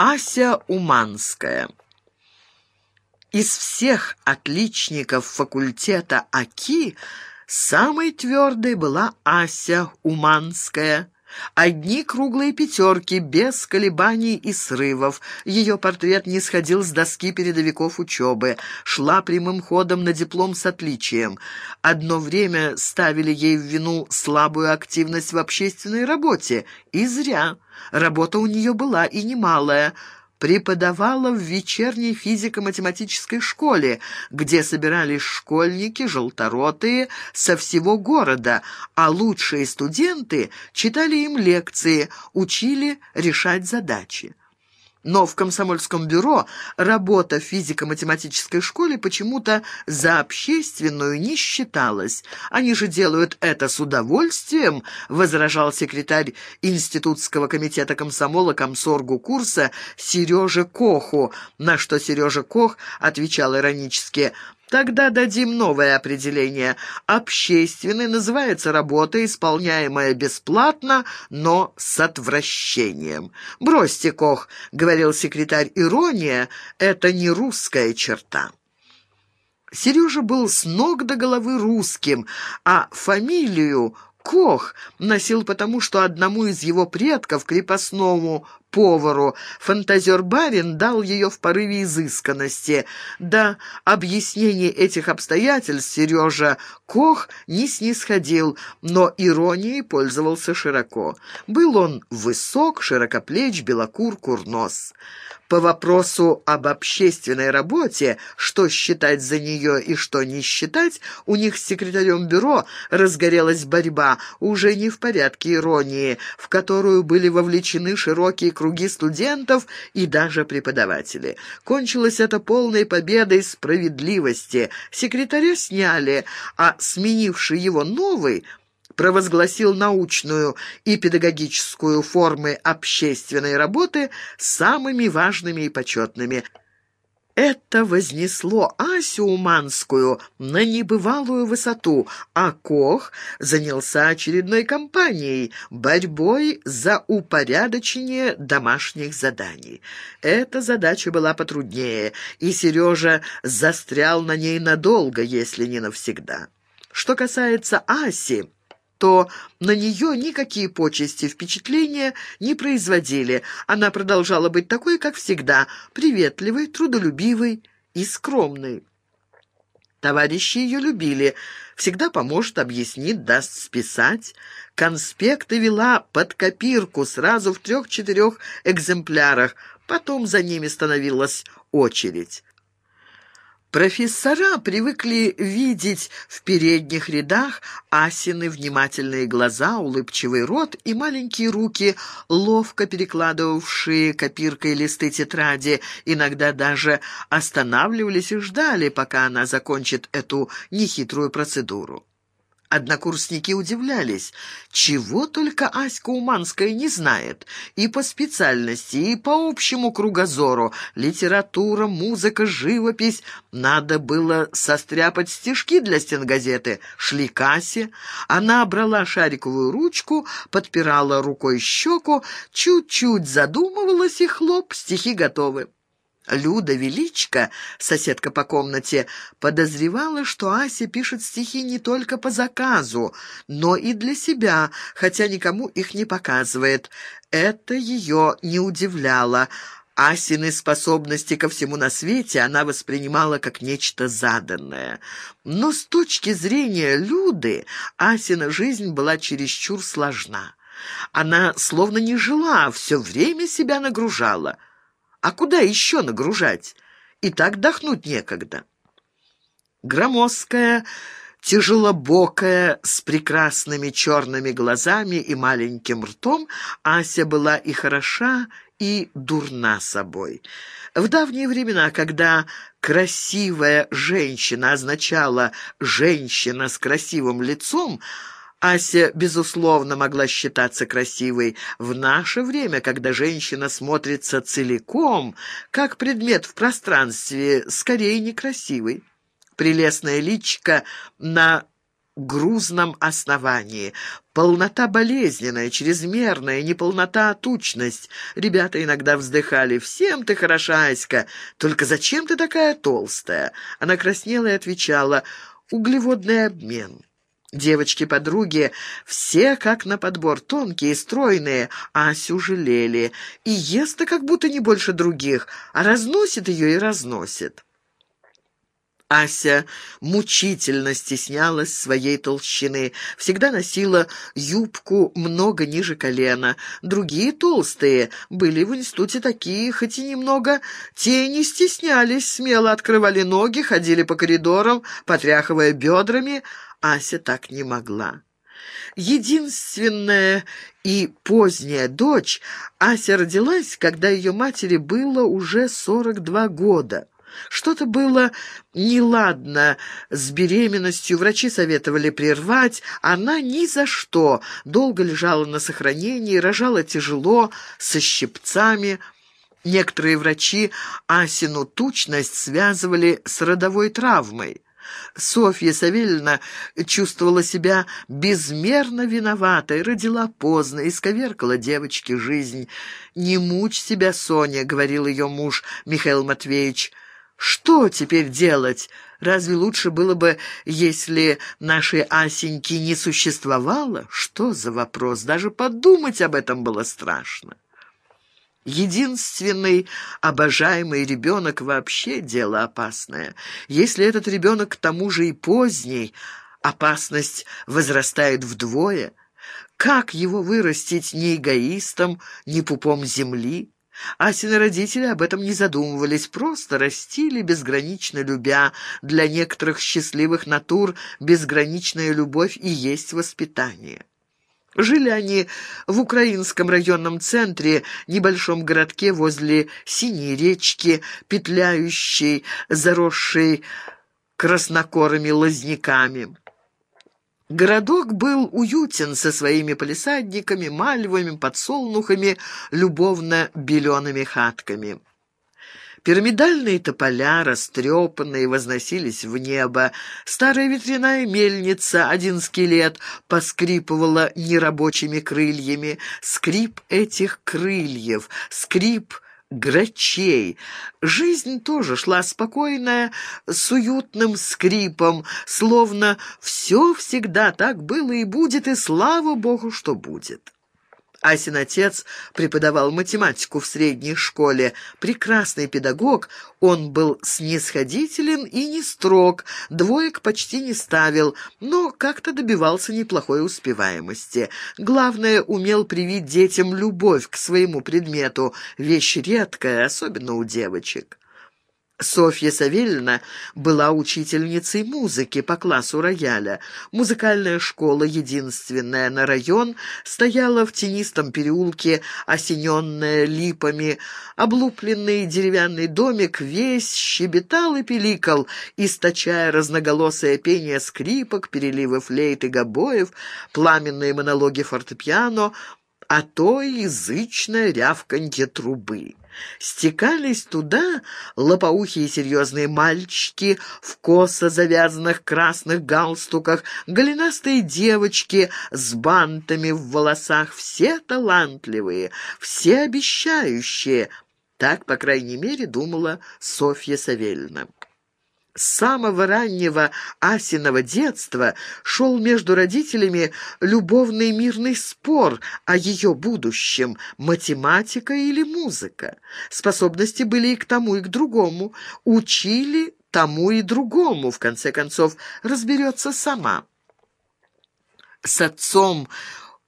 Ася Уманская. Из всех отличников факультета АКИ самой твердой была Ася Уманская. Одни круглые пятерки, без колебаний и срывов. Ее портрет не сходил с доски передовиков учебы, шла прямым ходом на диплом с отличием. Одно время ставили ей в вину слабую активность в общественной работе. И зря. Работа у нее была и немалая – преподавала в вечерней физико-математической школе, где собирались школьники, желторотые, со всего города, а лучшие студенты читали им лекции, учили решать задачи. Но в комсомольском бюро работа в физико-математической школе почему-то за общественную не считалась. Они же делают это с удовольствием, возражал секретарь Институтского комитета комсомола комсоргу курса Сережа Коху, на что Сережа Кох отвечал иронически Тогда дадим новое определение. Общественной называется работа, исполняемая бесплатно, но с отвращением. «Бросьте, Кох», — говорил секретарь, — «ирония — это не русская черта». Сережа был с ног до головы русским, а фамилию Кох носил потому, что одному из его предков, крепостному повару, фантазер-барин дал ее в порыве изысканности. Да, объяснение этих обстоятельств Сережа Кох не снисходил, но иронией пользовался широко. Был он высок, широкоплеч, белокур, курнос. По вопросу об общественной работе, что считать за нее и что не считать, у них с секретарем бюро разгорелась борьба, уже не в порядке иронии, в которую были вовлечены широкие круги студентов и даже преподаватели. Кончилось это полной победой справедливости. Секретаря сняли, а сменивший его новый провозгласил научную и педагогическую формы общественной работы самыми важными и почетными. Это вознесло Асю Уманскую на небывалую высоту, а Кох занялся очередной кампанией – борьбой за упорядочение домашних заданий. Эта задача была потруднее, и Сережа застрял на ней надолго, если не навсегда. Что касается Аси то на нее никакие почести впечатления не производили. Она продолжала быть такой, как всегда, приветливой, трудолюбивой и скромной. Товарищи ее любили. Всегда поможет, объяснит, даст списать. Конспекты вела под копирку сразу в трех-четырех экземплярах. Потом за ними становилась очередь. Профессора привыкли видеть в передних рядах Асины внимательные глаза, улыбчивый рот и маленькие руки, ловко перекладывавшие копиркой листы тетради, иногда даже останавливались и ждали, пока она закончит эту нехитрую процедуру. Однокурсники удивлялись, чего только Аська Уманская не знает, и по специальности, и по общему кругозору, литература, музыка, живопись. Надо было состряпать стишки для стенгазеты, шли кассе. Она брала шариковую ручку, подпирала рукой щеку, чуть-чуть задумывалась, и хлоп, стихи готовы. Люда Величко, соседка по комнате, подозревала, что Ася пишет стихи не только по заказу, но и для себя, хотя никому их не показывает. Это ее не удивляло. Асины способности ко всему на свете она воспринимала как нечто заданное. Но с точки зрения Люды Асина жизнь была чересчур сложна. Она словно не жила, а все время себя нагружала – а куда еще нагружать? И так дохнуть некогда. Громоздкая, тяжелобокая, с прекрасными черными глазами и маленьким ртом, Ася была и хороша, и дурна собой. В давние времена, когда красивая женщина означала «женщина с красивым лицом», Ася, безусловно, могла считаться красивой. В наше время, когда женщина смотрится целиком, как предмет в пространстве, скорее некрасивой. Прелестная личка на грузном основании, Полнота болезненная, чрезмерная, не полнота, а тучность. Ребята иногда вздыхали. «Всем ты хороша, Аська, только зачем ты такая толстая?» Она краснела и отвечала «Углеводный обмен». Девочки-подруги все как на подбор, тонкие, стройные, Асю жалели. И ест-то как будто не больше других, а разносит ее и разносит. Ася мучительно стеснялась своей толщины, всегда носила юбку много ниже колена. Другие толстые были в институте такие, хоть и немного, те не стеснялись, смело открывали ноги, ходили по коридорам, потряхивая бедрами, Ася так не могла. Единственная и поздняя дочь, Ася родилась, когда ее матери было уже 42 года. Что-то было неладно с беременностью, врачи советовали прервать, она ни за что долго лежала на сохранении, рожала тяжело, со щипцами. Некоторые врачи Асину тучность связывали с родовой травмой. Софья Савельевна чувствовала себя безмерно виноватой, родила поздно, исковеркала девочке жизнь. «Не мучь себя, Соня», — говорил ее муж Михаил Матвеевич. «Что теперь делать? Разве лучше было бы, если нашей Асеньки не существовало? Что за вопрос? Даже подумать об этом было страшно». Единственный обожаемый ребенок вообще дело опасное. Если этот ребенок к тому же и поздний, опасность возрастает вдвое. Как его вырастить ни эгоистом, ни пупом земли? Асины родители об этом не задумывались, просто растили, безгранично любя. Для некоторых счастливых натур безграничная любовь и есть воспитание. Жили они в украинском районном центре, небольшом городке возле Синей речки, петляющей, заросшей краснокорыми лозняками. Городок был уютен со своими палисадниками, мальвами, подсолнухами, любовно-белеными хатками. Пирамидальные тополя, растрепанные, возносились в небо. Старая ветряная мельница, один скелет, поскрипывала нерабочими крыльями. Скрип этих крыльев, скрип грачей. Жизнь тоже шла спокойная, с уютным скрипом, словно все всегда так было и будет, и слава богу, что будет. Асин отец преподавал математику в средней школе. Прекрасный педагог, он был снисходителен и не строг, двоек почти не ставил, но как-то добивался неплохой успеваемости. Главное, умел привить детям любовь к своему предмету, вещь редкая, особенно у девочек. Софья Савельевна была учительницей музыки по классу рояля. Музыкальная школа, единственная на район, стояла в тенистом переулке, осененная липами. Облупленный деревянный домик весь щебетал и пиликал, источая разноголосое пение скрипок, переливы флейт и гобоев, пламенные монологи фортепиано, а то язычное рявканье трубы. Стекались туда лопоухие серьезные мальчики в косо завязанных красных галстуках, голенастые девочки с бантами в волосах, все талантливые, все обещающие. Так, по крайней мере, думала Софья Савельевна. С самого раннего Асиного детства шел между родителями любовный мирный спор о ее будущем, математика или музыка. Способности были и к тому, и к другому. Учили тому и другому, в конце концов, разберется сама. С отцом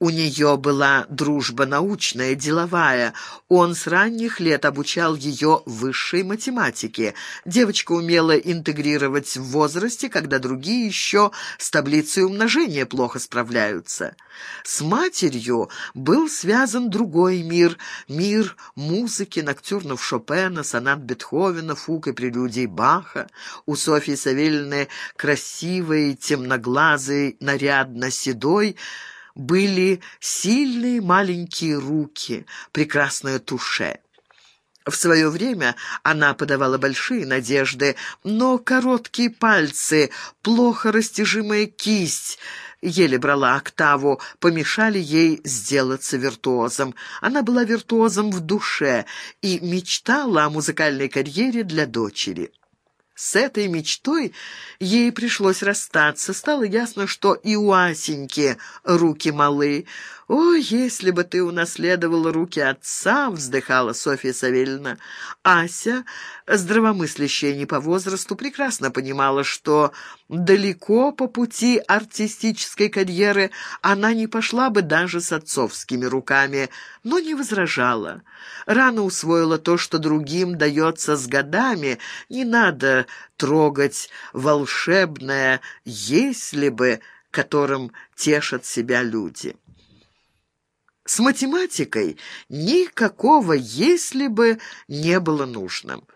у нее была дружба научная, деловая. Он с ранних лет обучал ее высшей математике. Девочка умела интегрировать в возрасте, когда другие еще с таблицей умножения плохо справляются. С матерью был связан другой мир. Мир музыки, ноктюрнов Шопена, сонат Бетховена, фуг и прелюдий Баха. У Софьи Савельевны красивый, темноглазый, нарядно седой – были сильные маленькие руки, прекрасное туше. В свое время она подавала большие надежды, но короткие пальцы, плохо растяжимая кисть — еле брала октаву, помешали ей сделаться виртуозом. Она была виртуозом в душе и мечтала о музыкальной карьере для дочери. С этой мечтой ей пришлось расстаться. Стало ясно, что и у Асеньки руки малы. «О, если бы ты унаследовала руки отца!» — вздыхала Софья Савельевна. Ася, здравомыслящая не по возрасту, прекрасно понимала, что далеко по пути артистической карьеры она не пошла бы даже с отцовскими руками, но не возражала. Рано усвоила то, что другим дается с годами. Не надо трогать волшебное «если бы», которым тешат себя люди. С математикой никакого «если бы» не было нужным.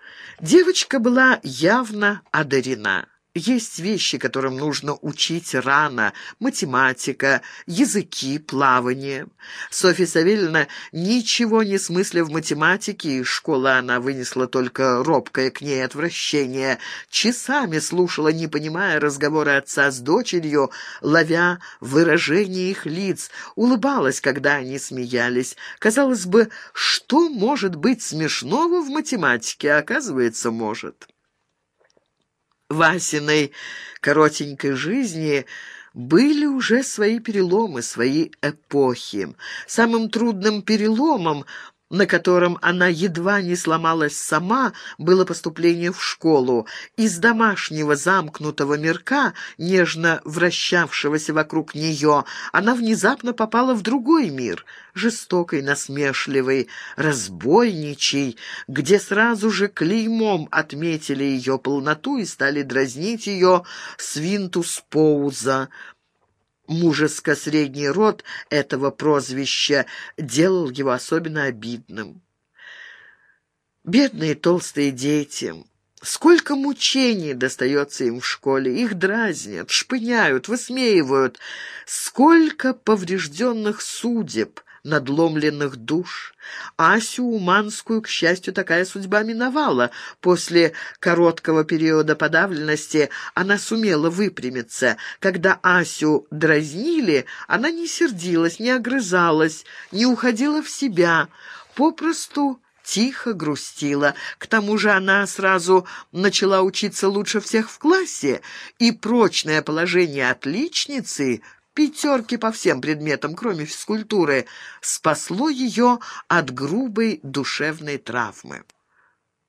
Девочка была явно одарена. Есть вещи, которым нужно учить рано. Математика, языки, плавание. Софья Савельевна ничего не смысля в математике, из школы она вынесла только робкое к ней отвращение. Часами слушала, не понимая разговоры отца с дочерью, ловя выражение их лиц, улыбалась, когда они смеялись. Казалось бы, что может быть смешного в математике, оказывается, может. Васиной коротенькой жизни были уже свои переломы, свои эпохи. Самым трудным переломом на котором она едва не сломалась сама, было поступление в школу. Из домашнего замкнутого мирка, нежно вращавшегося вокруг нее, она внезапно попала в другой мир, жестокий, насмешливый, разбойничий, где сразу же клеймом отметили ее полноту и стали дразнить ее свинтус поуза, Мужеско-средний род этого прозвища делал его особенно обидным. Бедные толстые дети. Сколько мучений достается им в школе. Их дразнят, шпыняют, высмеивают. Сколько поврежденных судеб надломленных душ. Асю Уманскую, к счастью, такая судьба миновала. После короткого периода подавленности она сумела выпрямиться. Когда Асю дразнили, она не сердилась, не огрызалась, не уходила в себя, попросту тихо грустила. К тому же она сразу начала учиться лучше всех в классе, и прочное положение отличницы пятерки по всем предметам, кроме физкультуры, спасло ее от грубой душевной травмы.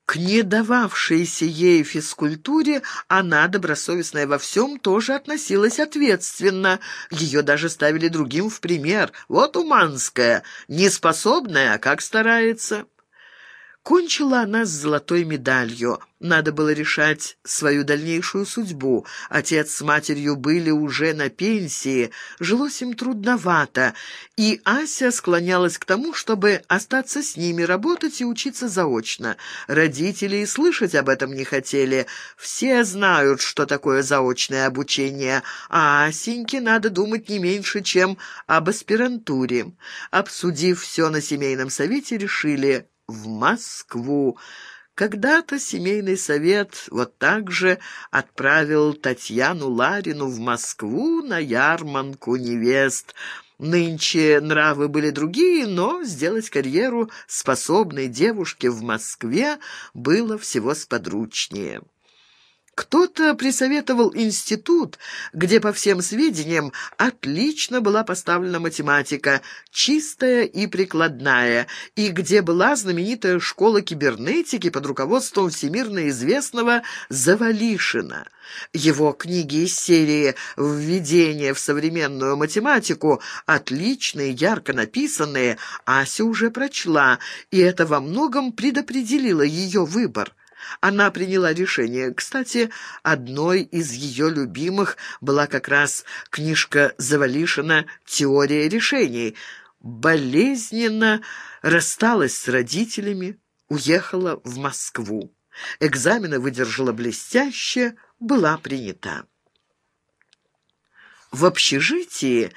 К не дававшейся ей физкультуре она, добросовестная во всем, тоже относилась ответственно. Ее даже ставили другим в пример. Вот Уманская, неспособная, как старается. Кончила она с золотой медалью. Надо было решать свою дальнейшую судьбу. Отец с матерью были уже на пенсии, жилось им трудновато, и Ася склонялась к тому, чтобы остаться с ними, работать и учиться заочно. Родители и слышать об этом не хотели. Все знают, что такое заочное обучение, а Асеньке надо думать не меньше, чем об аспирантуре. Обсудив все на семейном совете, решили в Москву. Когда-то семейный совет вот так же отправил Татьяну Ларину в Москву на ярманку невест. Нынче нравы были другие, но сделать карьеру способной девушке в Москве было всего сподручнее. Кто-то присоветовал институт, где, по всем сведениям, отлично была поставлена математика, чистая и прикладная, и где была знаменитая школа кибернетики под руководством всемирно известного Завалишина. Его книги из серии «Введение в современную математику» отличные, ярко написанные, Ася уже прочла, и это во многом предопределило ее выбор. Она приняла решение. Кстати, одной из ее любимых была как раз книжка Завалишина «Теория решений». Болезненно рассталась с родителями, уехала в Москву. Экзамены выдержала блестяще, была принята. В общежитии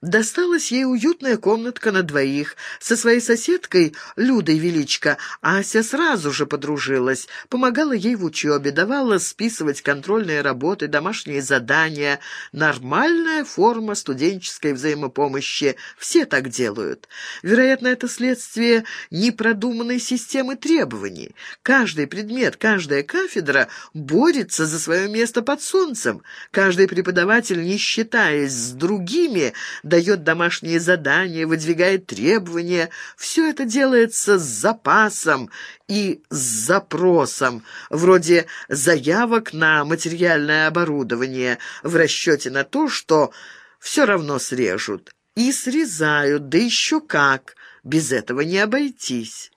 Досталась ей уютная комнатка на двоих. Со своей соседкой, Людой Величко, Ася сразу же подружилась, помогала ей в учебе, давала списывать контрольные работы, домашние задания. Нормальная форма студенческой взаимопомощи. Все так делают. Вероятно, это следствие непродуманной системы требований. Каждый предмет, каждая кафедра борется за свое место под солнцем. Каждый преподаватель, не считаясь с другими, дает домашние задания, выдвигает требования. Все это делается с запасом и с запросом, вроде заявок на материальное оборудование, в расчете на то, что все равно срежут. И срезают, да еще как, без этого не обойтись.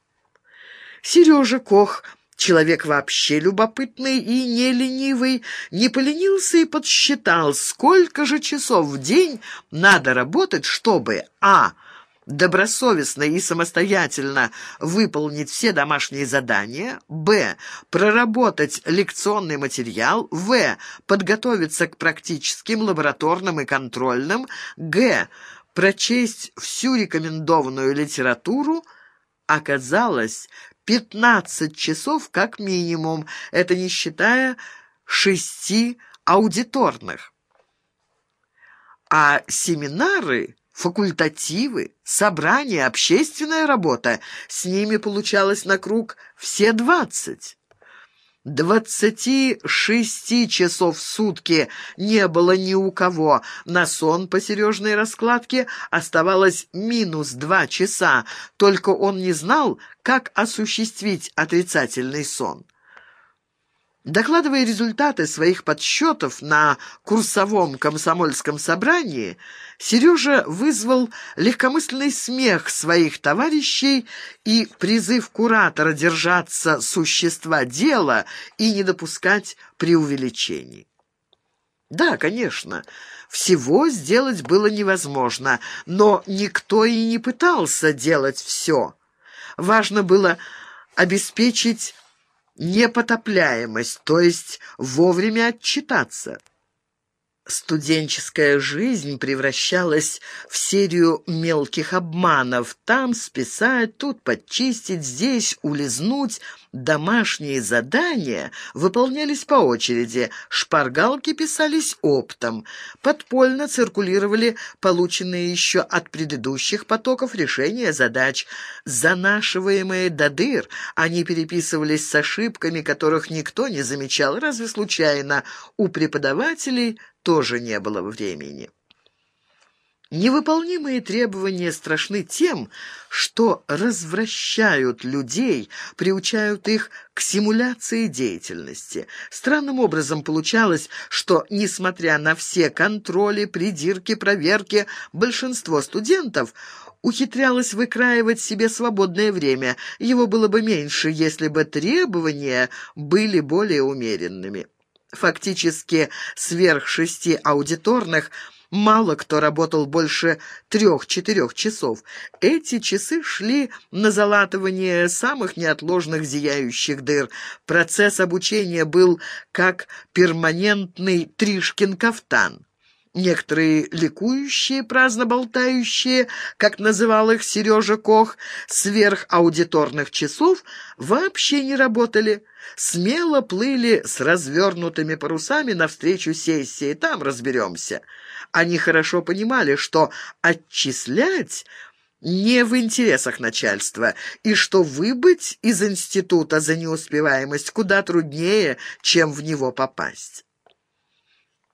Сережа Кох Человек вообще любопытный и не ленивый, не поленился и подсчитал, сколько же часов в день надо работать, чтобы а добросовестно и самостоятельно выполнить все домашние задания, б. проработать лекционный материал, в. подготовиться к практическим, лабораторным и контрольным, г. прочесть всю рекомендованную литературу, оказалось, Пятнадцать часов как минимум, это не считая шести аудиторных. А семинары, факультативы, собрания, общественная работа, с ними получалось на круг все двадцать. Двадцати шести часов в сутки не было ни у кого. На сон по Сережной раскладке оставалось минус два часа, только он не знал, как осуществить отрицательный сон. Докладывая результаты своих подсчетов на курсовом комсомольском собрании, Сережа вызвал легкомысленный смех своих товарищей и призыв куратора держаться существа дела и не допускать преувеличений. Да, конечно, всего сделать было невозможно, но никто и не пытался делать все. Важно было обеспечить непотопляемость, то есть вовремя отчитаться. Студенческая жизнь превращалась в серию мелких обманов. Там списать, тут подчистить, здесь улизнуть. Домашние задания выполнялись по очереди, шпаргалки писались оптом. Подпольно циркулировали полученные еще от предыдущих потоков решения задач. Занашиваемые до дыр, они переписывались с ошибками, которых никто не замечал, разве случайно. У преподавателей тоже не было времени. Невыполнимые требования страшны тем, что развращают людей, приучают их к симуляции деятельности. Странным образом получалось, что, несмотря на все контроли, придирки, проверки, большинство студентов ухитрялось выкраивать себе свободное время. Его было бы меньше, если бы требования были более умеренными. Фактически сверх шести аудиторных мало кто работал больше трех-четырех часов. Эти часы шли на залатывание самых неотложных зияющих дыр. Процесс обучения был как перманентный Тришкин-кафтан. Некоторые ликующие, праздно болтающие, как называл их Сережа Кох, сверхаудиторных часов вообще не работали. Смело плыли с развернутыми парусами навстречу сессии, там разберемся. Они хорошо понимали, что отчислять не в интересах начальства, и что выбыть из института за неуспеваемость куда труднее, чем в него попасть.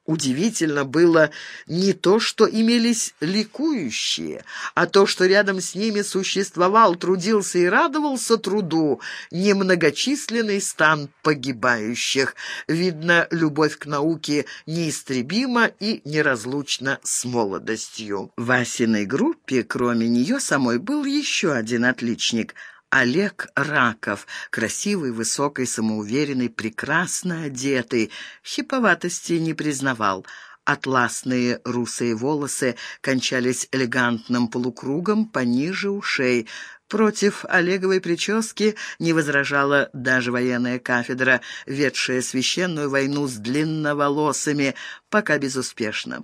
Удивительно было не то, что имелись ликующие, а то, что рядом с ними существовал, трудился и радовался труду немногочисленный стан погибающих. Видно, любовь к науке неистребима и неразлучна с молодостью. В Васиной группе, кроме нее самой, был еще один отличник — Олег Раков, красивый, высокий, самоуверенный, прекрасно одетый, хиповатости не признавал. Атласные русые волосы кончались элегантным полукругом пониже ушей. Против Олеговой прически не возражала даже военная кафедра, ведшая священную войну с длинноволосыми, пока безуспешно.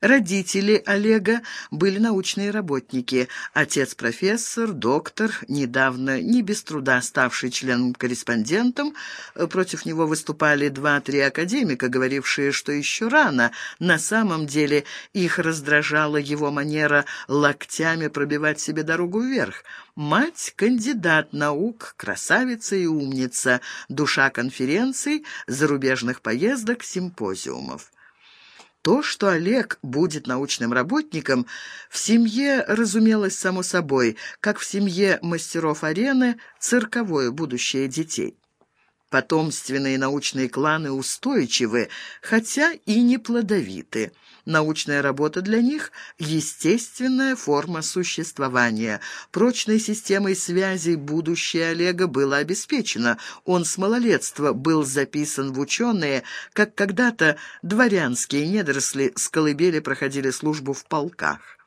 Родители Олега были научные работники. Отец профессор, доктор, недавно не без труда ставший членом-корреспондентом. Против него выступали два-три академика, говорившие, что еще рано. На самом деле их раздражала его манера локтями пробивать себе дорогу вверх. Мать — кандидат наук, красавица и умница, душа конференций, зарубежных поездок, симпозиумов. То, что Олег будет научным работником, в семье разумелось само собой, как в семье мастеров арены цирковое будущее детей. Потомственные научные кланы устойчивы, хотя и не плодовиты. Научная работа для них – естественная форма существования. Прочной системой связей будущее Олега было обеспечено. Он с малолетства был записан в ученые, как когда-то дворянские недоросли с колыбели проходили службу в полках.